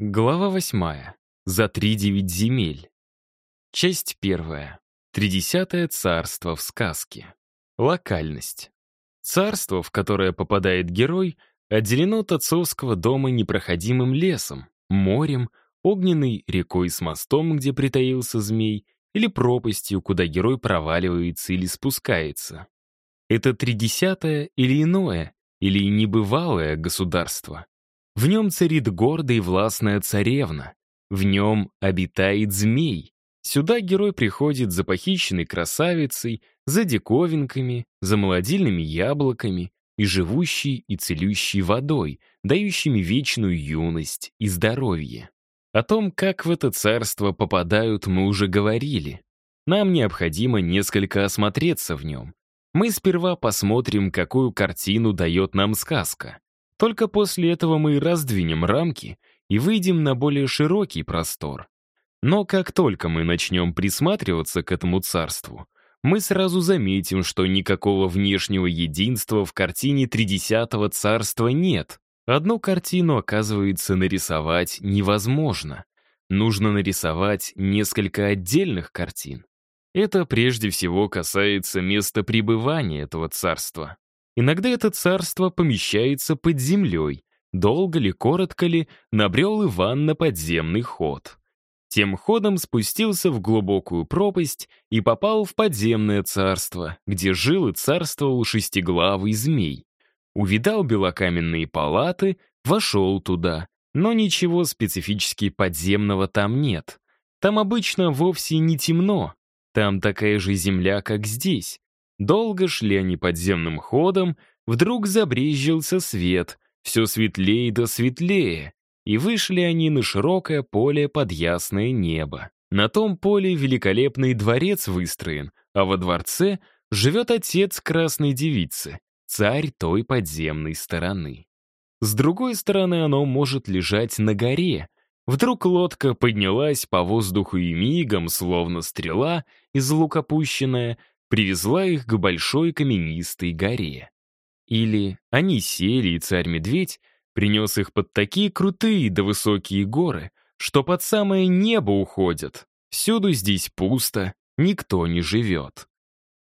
Глава восьмая. За три девять земель. Часть первая. Тридесятое царство в сказке. Локальность. Царство, в которое попадает герой, отделено от отцовского дома непроходимым лесом, морем, огненной рекой с мостом, где притаился змей, или пропастью, куда герой проваливается или спускается. Это тридесятое или иное, или небывалое государство. В нем царит гордая и властная царевна. В нем обитает змей. Сюда герой приходит за похищенной красавицей, за диковинками, за молодильными яблоками и живущей и целющей водой, дающими вечную юность и здоровье. О том, как в это царство попадают, мы уже говорили. Нам необходимо несколько осмотреться в нем. Мы сперва посмотрим, какую картину дает нам сказка. Только после этого мы раздвинем рамки и выйдем на более широкий простор. Но как только мы начнем присматриваться к этому царству, мы сразу заметим, что никакого внешнего единства в картине Тридесятого царства нет. Одну картину, оказывается, нарисовать невозможно. Нужно нарисовать несколько отдельных картин. Это прежде всего касается места пребывания этого царства. Иногда это царство помещается под землей. Долго ли, коротко ли, набрел Иван на подземный ход. Тем ходом спустился в глубокую пропасть и попал в подземное царство, где жил и царствовал шестиглавый змей. Увидал белокаменные палаты, вошел туда, но ничего специфически подземного там нет. Там обычно вовсе не темно, там такая же земля, как здесь. Долго шли они подземным ходом, вдруг забрезжился свет, все светлее да светлее, и вышли они на широкое поле под ясное небо. На том поле великолепный дворец выстроен, а во дворце живет отец красной девицы, царь той подземной стороны. С другой стороны оно может лежать на горе. Вдруг лодка поднялась по воздуху и мигом, словно стрела, из лука пущенная, привезла их к большой каменистой горе. Или они сели, и царь-медведь принес их под такие крутые да высокие горы, что под самое небо уходят. Всюду здесь пусто, никто не живет.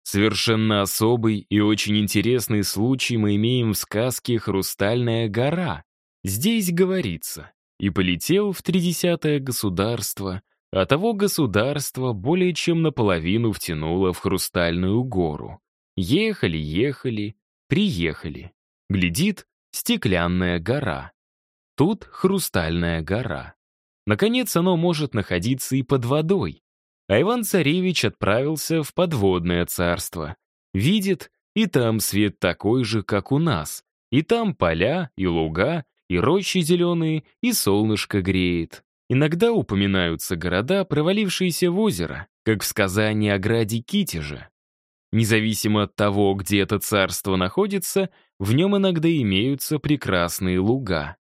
Совершенно особый и очень интересный случай мы имеем в сказке «Хрустальная гора». Здесь говорится, и полетел в тридесятое государство — а того государства более чем наполовину втянуло в Хрустальную гору. Ехали, ехали, приехали. Глядит стеклянная гора. Тут Хрустальная гора. Наконец, оно может находиться и под водой. А Иван-Царевич отправился в подводное царство. Видит, и там свет такой же, как у нас. И там поля, и луга, и рощи зеленые, и солнышко греет. Иногда упоминаются города, провалившиеся в озеро, как в сказании о граде Китеже. Независимо от того, где это царство находится, в нем иногда имеются прекрасные луга.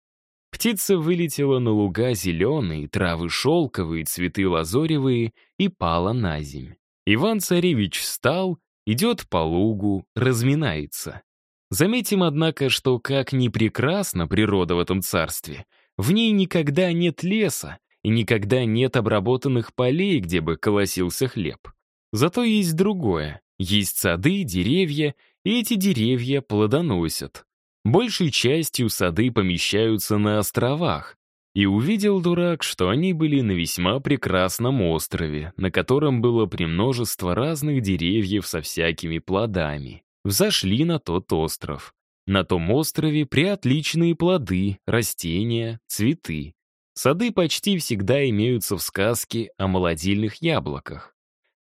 Птица вылетела на луга зеленые, травы шелковые, цветы лазоревые и пала на земь. Иван-царевич встал, идет по лугу, разминается. Заметим, однако, что как ни прекрасна природа в этом царстве — в ней никогда нет леса и никогда нет обработанных полей, где бы колосился хлеб. Зато есть другое. Есть сады, деревья, и эти деревья плодоносят. Большей частью сады помещаются на островах, и увидел дурак, что они были на весьма прекрасном острове, на котором было премножество разных деревьев со всякими плодами. Взошли на тот остров. На том острове приотличные плоды, растения, цветы. Сады почти всегда имеются в сказке о молодильных яблоках.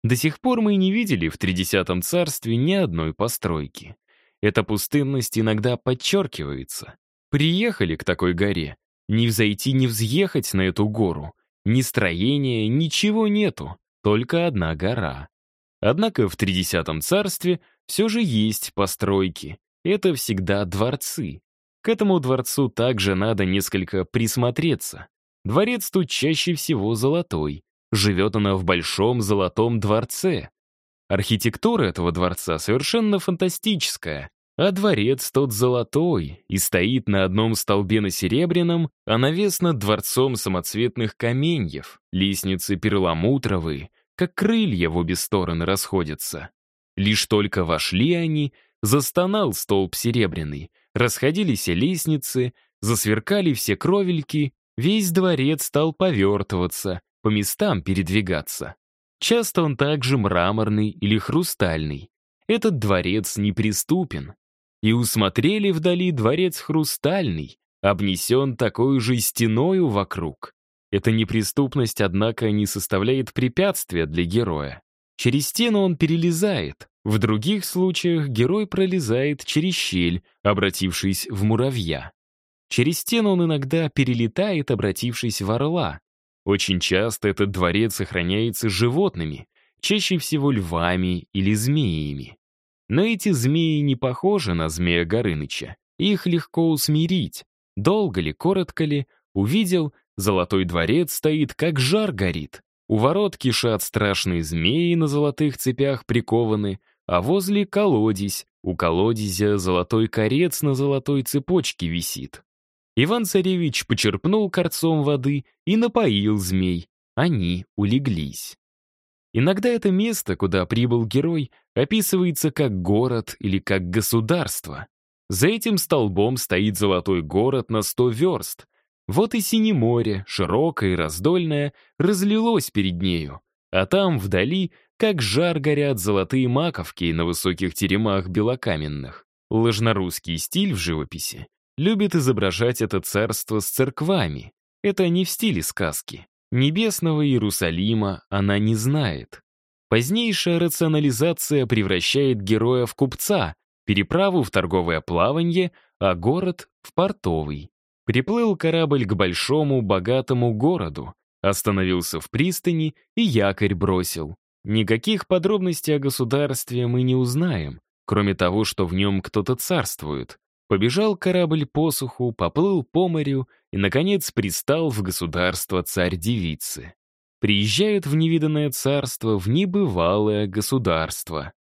До сих пор мы не видели в Тридесятом царстве ни одной постройки. Эта пустынность иногда подчеркивается. Приехали к такой горе. Ни взойти, ни взъехать на эту гору. Ни строения, ничего нету. Только одна гора. Однако в Тридесятом царстве все же есть постройки, это всегда дворцы. К этому дворцу также надо несколько присмотреться. Дворец тут чаще всего золотой. Живет она в большом золотом дворце. Архитектура этого дворца совершенно фантастическая. а дворец тот золотой и стоит на одном столбе на серебряном, а навес над дворцом самоцветных каменьев, лестницы перламутровые, как крылья в обе стороны расходятся. Лишь только вошли они, застонал столб серебряный, расходились лестницы, засверкали все кровельки, весь дворец стал повертываться, по местам передвигаться. Часто он также мраморный или хрустальный. Этот дворец неприступен. И усмотрели вдали дворец хрустальный, обнесен такой же стеною вокруг. Эта неприступность, однако, не составляет препятствия для героя. Через стену он перелезает. В других случаях герой пролезает через щель, обратившись в муравья. Через стену он иногда перелетает, обратившись в орла. Очень часто этот дворец охраняется животными, чаще всего львами или змеями. Но эти змеи не похожи на змея Горыныча. Их легко усмирить. Долго ли, коротко ли, увидел, золотой дворец стоит, как жар горит. У ворот кишат страшные змеи на золотых цепях прикованы, а возле колодезь, у колодезя золотой корец на золотой цепочке висит. Иван-царевич почерпнул корцом воды и напоил змей. Они улеглись. Иногда это место, куда прибыл герой, описывается как город или как государство. За этим столбом стоит золотой город на сто верст. Вот и синее море, широкое и раздольное, разлилось перед нею. А там, вдали, как жар горят золотые маковки на высоких теремах белокаменных. Ложнорусский стиль в живописи любит изображать это царство с церквами. Это не в стиле сказки. Небесного Иерусалима она не знает. Позднейшая рационализация превращает героя в купца, переправу в торговое плаванье, а город — в портовый. Приплыл корабль к большому, богатому городу, остановился в пристани и якорь бросил. Никаких подробностей о государстве мы не узнаем, кроме того, что в нем кто-то царствует. Побежал корабль по суху, поплыл по морю и, наконец, пристал в государство царь-девицы. Приезжают в невиданное царство, в небывалое государство.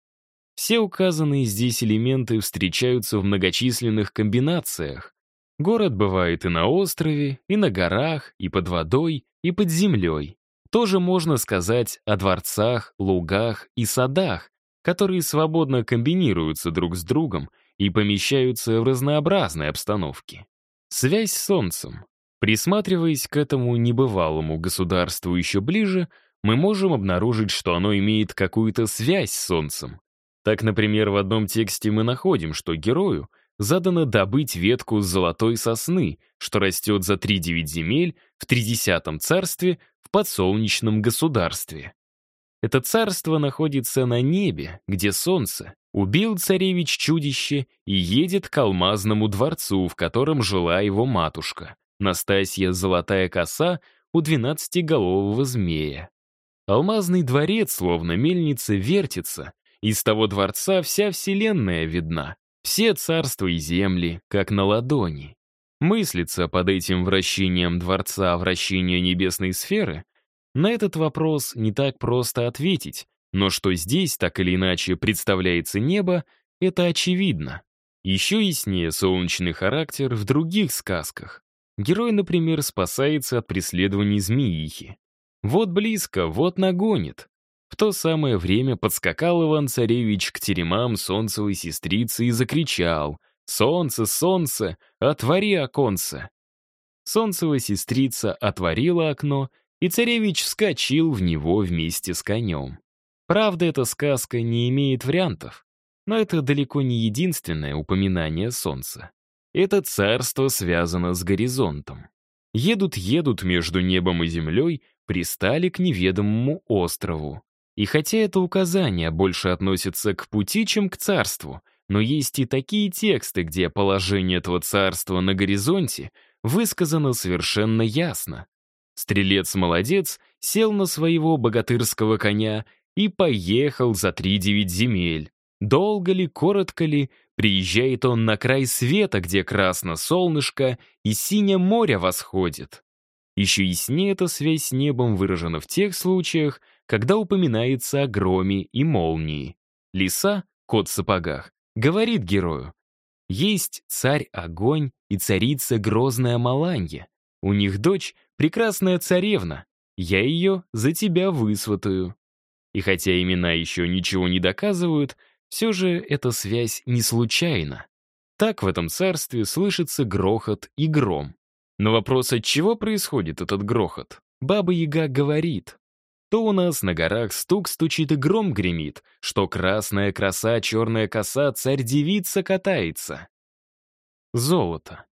Все указанные здесь элементы встречаются в многочисленных комбинациях. Город бывает и на острове, и на горах, и под водой, и под землей. Тоже можно сказать о дворцах, лугах и садах, которые свободно комбинируются друг с другом и помещаются в разнообразной обстановке. Связь с Солнцем. Присматриваясь к этому небывалому государству еще ближе, мы можем обнаружить, что оно имеет какую-то связь с Солнцем. Так, например, в одном тексте мы находим, что герою задано добыть ветку золотой сосны, что растет за три девять земель в тридесятом царстве в подсолнечном государстве. Это царство находится на небе, где солнце, Убил царевич чудище и едет к алмазному дворцу, в котором жила его матушка, Настасья Золотая Коса у двенадцатиголового змея. Алмазный дворец, словно мельница, вертится, из того дворца вся вселенная видна, все царства и земли, как на ладони. Мыслится под этим вращением дворца вращение небесной сферы? На этот вопрос не так просто ответить, но что здесь так или иначе представляется небо, это очевидно. Еще яснее солнечный характер в других сказках. Герой, например, спасается от преследований змеихи. Вот близко, вот нагонит. В то самое время подскакал Иван-царевич к теремам солнцевой сестрицы и закричал «Солнце, солнце, отвори оконце!» Солнцевая сестрица отворила окно, и царевич вскочил в него вместе с конем. Правда, эта сказка не имеет вариантов, но это далеко не единственное упоминание Солнца. Это царство связано с горизонтом. Едут-едут между небом и землей, пристали к неведомому острову. И хотя это указание больше относится к пути, чем к царству, но есть и такие тексты, где положение этого царства на горизонте высказано совершенно ясно. Стрелец-молодец сел на своего богатырского коня и поехал за три девять земель. Долго ли, коротко ли, приезжает он на край света, где красно солнышко и синее море восходит. Еще яснее эта связь с небом выражена в тех случаях, когда упоминается о громе и молнии. Лиса, кот в сапогах, говорит герою, Есть царь-огонь и царица Грозная Маланья. У них дочь — прекрасная царевна. Я ее за тебя высватаю. И хотя имена еще ничего не доказывают, все же эта связь не случайна. Так в этом царстве слышится грохот и гром. Но вопрос, от чего происходит этот грохот? Баба-яга говорит. То у нас на горах стук стучит и гром гремит, что красная краса, черная коса, царь-девица катается. Золото.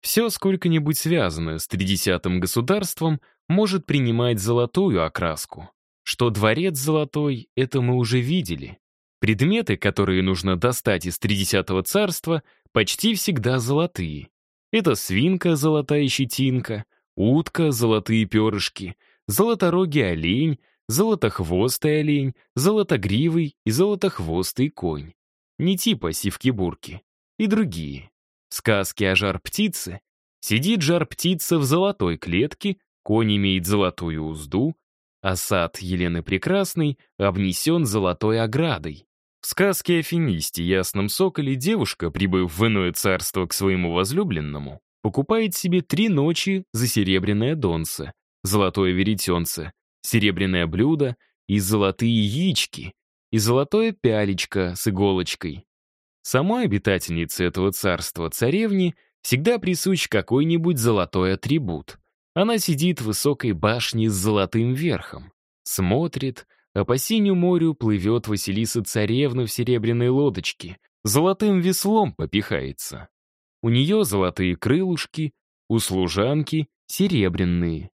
Все сколько-нибудь связанное с тридесятым государством может принимать золотую окраску. Что дворец золотой, это мы уже видели. Предметы, которые нужно достать из тридесятого царства, почти всегда золотые. Это свинка, золотая щетинка, утка, золотые перышки, золоторогий олень, золотохвостый олень, золотогривый и золотохвостый конь. Не типа сивки-бурки. И другие. Сказки о жар-птице. Сидит жар-птица в золотой клетке, конь имеет золотую узду, а сад Елены Прекрасной обнесен золотой оградой. В сказке о финисте Ясном Соколе девушка, прибыв в иное царство к своему возлюбленному, покупает себе три ночи за серебряное донце, золотое веретенце, серебряное блюдо и золотые яички, и золотое пялечко с иголочкой. Самой обитательнице этого царства, царевне, всегда присущ какой-нибудь золотой атрибут. Она сидит в высокой башне с золотым верхом, смотрит, а по синему морю плывет Василиса-царевна в серебряной лодочке, золотым веслом попихается. У нее золотые крылышки, у служанки серебряные.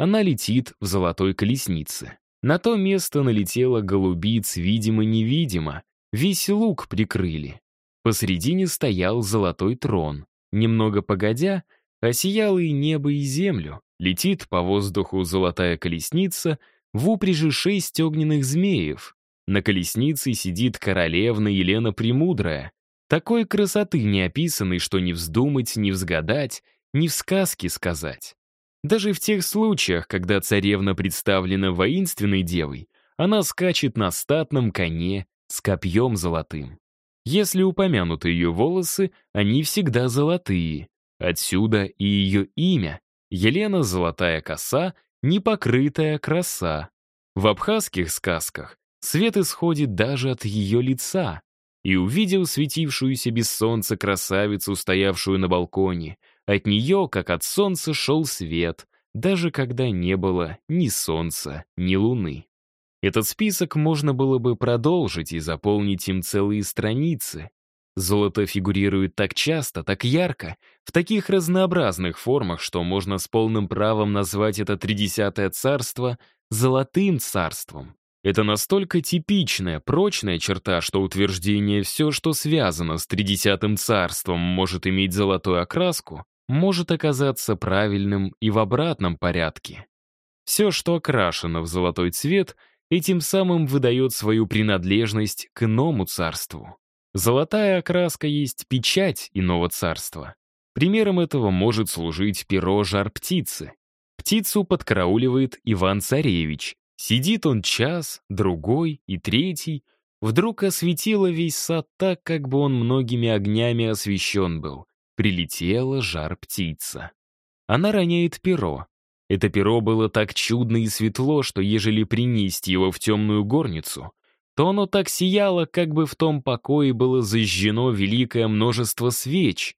Она летит в золотой колеснице. На то место налетела голубиц, видимо-невидимо, весь лук прикрыли. Посредине стоял золотой трон. Немного погодя — Осияло и небо, и землю. Летит по воздуху золотая колесница, в упряжи шесть огненных змеев. На колеснице сидит королевна Елена Премудрая. Такой красоты не описанной, что не вздумать, не взгадать, ни в сказке сказать. Даже в тех случаях, когда царевна представлена воинственной девой, она скачет на статном коне с копьем золотым. Если упомянуты ее волосы, они всегда золотые, Отсюда и ее имя — Елена Золотая Коса, непокрытая краса. В абхазских сказках свет исходит даже от ее лица. И увидел светившуюся без солнца красавицу, стоявшую на балконе. От нее, как от солнца, шел свет, даже когда не было ни солнца, ни луны. Этот список можно было бы продолжить и заполнить им целые страницы, Золото фигурирует так часто, так ярко, в таких разнообразных формах, что можно с полным правом назвать это Тридесятое царство «золотым царством». Это настолько типичная, прочная черта, что утверждение «все, что связано с Тридесятым царством, может иметь золотую окраску», может оказаться правильным и в обратном порядке. Все, что окрашено в золотой цвет, этим самым выдает свою принадлежность к иному царству. Золотая окраска есть печать иного царства. Примером этого может служить перо жар-птицы. Птицу подкарауливает Иван-царевич. Сидит он час, другой и третий. Вдруг осветило весь сад так, как бы он многими огнями освещен был. Прилетела жар-птица. Она роняет перо. Это перо было так чудно и светло, что ежели принести его в темную горницу, то оно так сияло, как бы в том покое было зажжено великое множество свеч.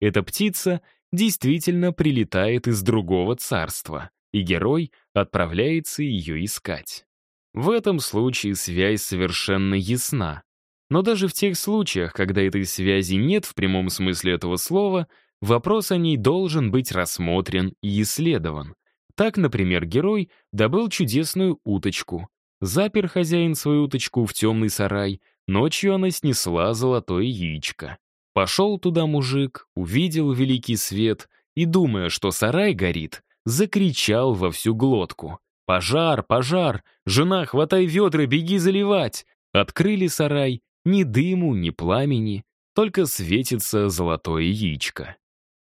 Эта птица действительно прилетает из другого царства, и герой отправляется ее искать. В этом случае связь совершенно ясна. Но даже в тех случаях, когда этой связи нет в прямом смысле этого слова, вопрос о ней должен быть рассмотрен и исследован. Так, например, герой добыл чудесную уточку, Запер хозяин свою уточку в темный сарай, ночью она снесла золотое яичко. Пошел туда мужик, увидел великий свет и, думая, что сарай горит, закричал во всю глотку. «Пожар, пожар! Жена, хватай ведра, беги заливать!» Открыли сарай, ни дыму, ни пламени, только светится золотое яичко.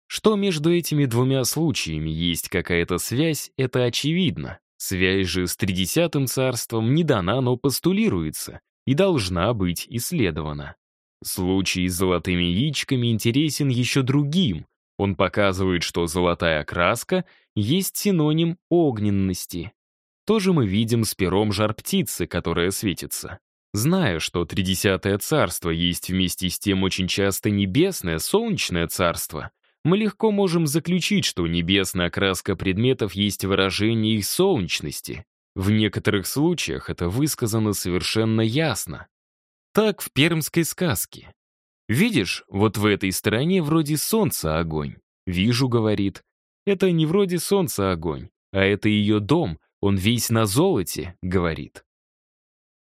Что между этими двумя случаями есть какая-то связь, это очевидно. Связь же с Тридесятым царством не дана, но постулируется и должна быть исследована. Случай с золотыми яичками интересен еще другим. Он показывает, что золотая краска есть синоним огненности. Тоже мы видим с пером жар-птицы, которая светится. Зная, что Тридесятое царство есть вместе с тем очень часто небесное, солнечное царство, мы легко можем заключить, что небесная окраска предметов есть выражение их солнечности. В некоторых случаях это высказано совершенно ясно. Так в пермской сказке. «Видишь, вот в этой стороне вроде солнца огонь». «Вижу», — говорит. «Это не вроде солнца огонь, а это ее дом, он весь на золоте», — говорит.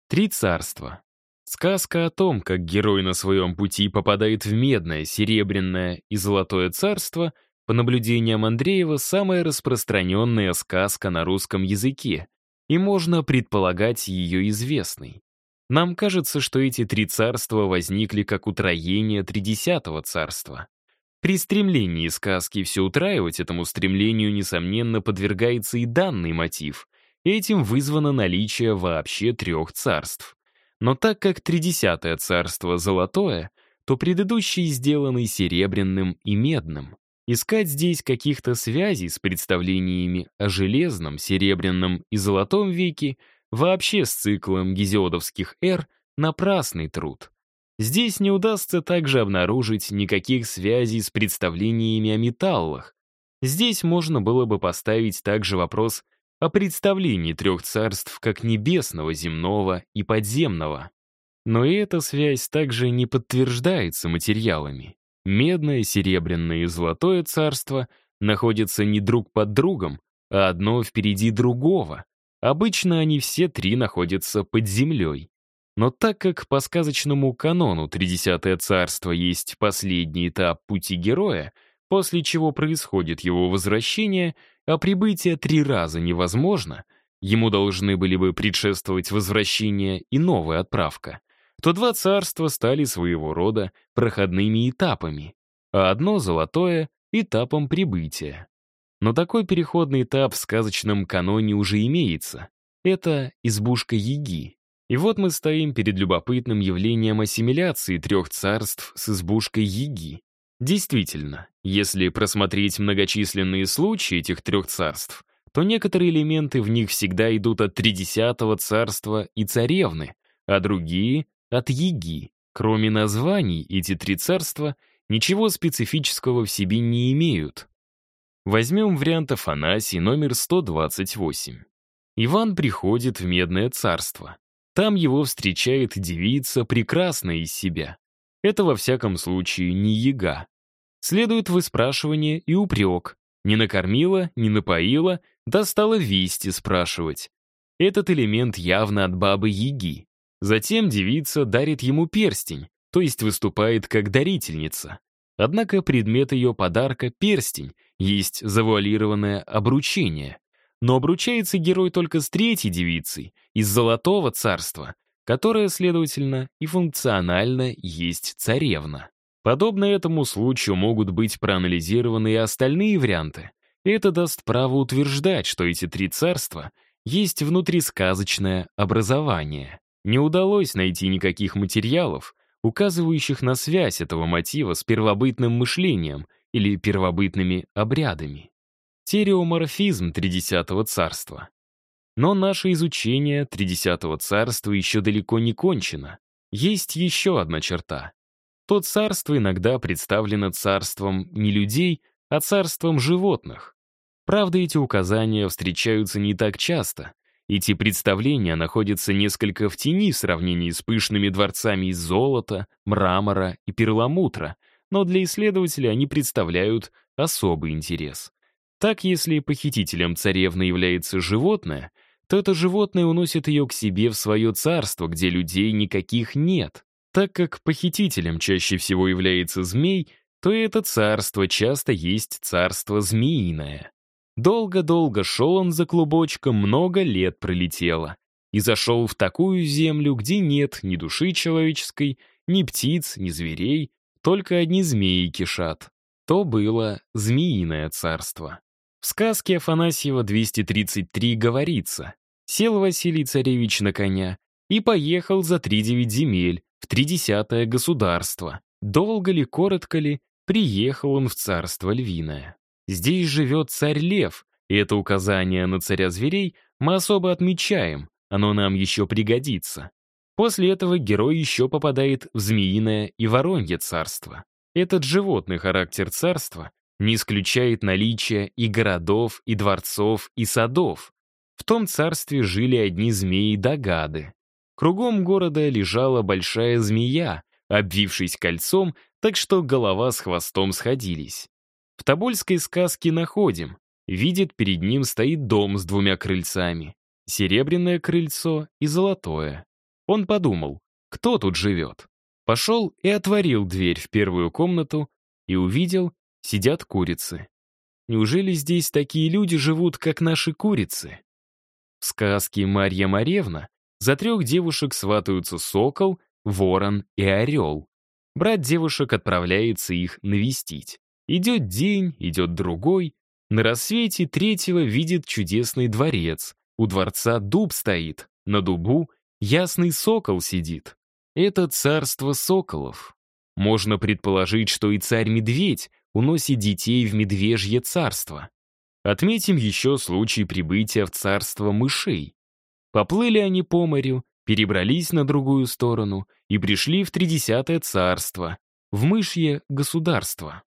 Три царства. Сказка о том, как герой на своем пути попадает в медное, серебряное и золотое царство, по наблюдениям Андреева, самая распространенная сказка на русском языке, и можно предполагать ее известной. Нам кажется, что эти три царства возникли как утроение Тридесятого царства. При стремлении сказки все утраивать этому стремлению, несомненно, подвергается и данный мотив — Этим вызвано наличие вообще трех царств. Но так как тридесятое царство золотое, то предыдущие сделаны серебряным и медным. Искать здесь каких-то связей с представлениями о железном, серебряном и золотом веке вообще с циклом гезиодовских эр — напрасный труд. Здесь не удастся также обнаружить никаких связей с представлениями о металлах. Здесь можно было бы поставить также вопрос о представлении трех царств как небесного, земного и подземного. Но и эта связь также не подтверждается материалами. Медное, серебряное и золотое царство находятся не друг под другом, а одно впереди другого. Обычно они все три находятся под землей. Но так как по сказочному канону Тридесятое царство есть последний этап пути героя, после чего происходит его возвращение — а прибытие три раза невозможно, ему должны были бы предшествовать возвращение и новая отправка, то два царства стали своего рода проходными этапами, а одно золотое — этапом прибытия. Но такой переходный этап в сказочном каноне уже имеется. Это избушка Яги. И вот мы стоим перед любопытным явлением ассимиляции трех царств с избушкой Яги. Действительно, если просмотреть многочисленные случаи этих трех царств, то некоторые элементы в них всегда идут от Тридесятого царства и царевны, а другие — от Яги. Кроме названий, эти три царства ничего специфического в себе не имеют. Возьмем вариант Афанасий номер 128. Иван приходит в Медное царство. Там его встречает девица, прекрасная из себя. Это, во всяком случае, не яга. Следует выспрашивание и упрек. Не накормила, не напоила, да стала вести спрашивать. Этот элемент явно от бабы Яги. Затем девица дарит ему перстень, то есть выступает как дарительница. Однако предмет ее подарка — перстень, есть завуалированное обручение. Но обручается герой только с третьей девицей, из Золотого царства, которая, следовательно, и функционально есть царевна. Подобно этому случаю могут быть проанализированы и остальные варианты. Это даст право утверждать, что эти три царства есть внутрисказочное образование. Не удалось найти никаких материалов, указывающих на связь этого мотива с первобытным мышлением или первобытными обрядами. Тереоморфизм Тридесятого царства. Но наше изучение Тридесятого царства еще далеко не кончено. Есть еще одна черта. То царство иногда представлено царством не людей, а царством животных. Правда, эти указания встречаются не так часто. Эти представления находятся несколько в тени в сравнении с пышными дворцами из золота, мрамора и перламутра, но для исследователя они представляют особый интерес. Так, если похитителем царевны является животное — то это животное уносит ее к себе в свое царство, где людей никаких нет. Так как похитителем чаще всего является змей, то это царство часто есть царство змеиное. Долго-долго шел он за клубочком, много лет пролетело. И зашел в такую землю, где нет ни души человеческой, ни птиц, ни зверей, только одни змеи кишат. То было змеиное царство. В сказке Афанасьева 233 говорится Сел Василий Царевич на коня и поехал за три девять земель, в тридесятое государство. Долго ли, коротко ли, приехал он в царство львиное. Здесь живет царь Лев, и это указание на царя зверей мы особо отмечаем, оно нам еще пригодится. После этого герой еще попадает в змеиное и воронье царство. Этот животный характер царства не исключает наличие и городов, и дворцов, и садов. В том царстве жили одни змеи-догады. Кругом города лежала большая змея, обвившись кольцом, так что голова с хвостом сходились. В Тобольской сказке находим. Видит, перед ним стоит дом с двумя крыльцами. Серебряное крыльцо и золотое. Он подумал, кто тут живет? Пошел и отворил дверь в первую комнату и увидел, сидят курицы. Неужели здесь такие люди живут, как наши курицы? В сказке Марья Маревна за трех девушек сватаются сокол, ворон и орел. Брат девушек отправляется их навестить. Идет день, идет другой. На рассвете третьего видит чудесный дворец. У дворца дуб стоит, на дубу ясный сокол сидит. Это царство соколов. Можно предположить, что и царь-медведь уносит детей в медвежье царство. Отметим еще случай прибытия в царство мышей. Поплыли они по морю, перебрались на другую сторону и пришли в тридесятое царство, в мышье государство.